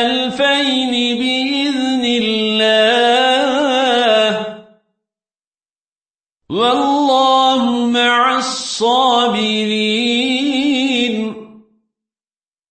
ألفين بإذن الله. والله مع الصابرين.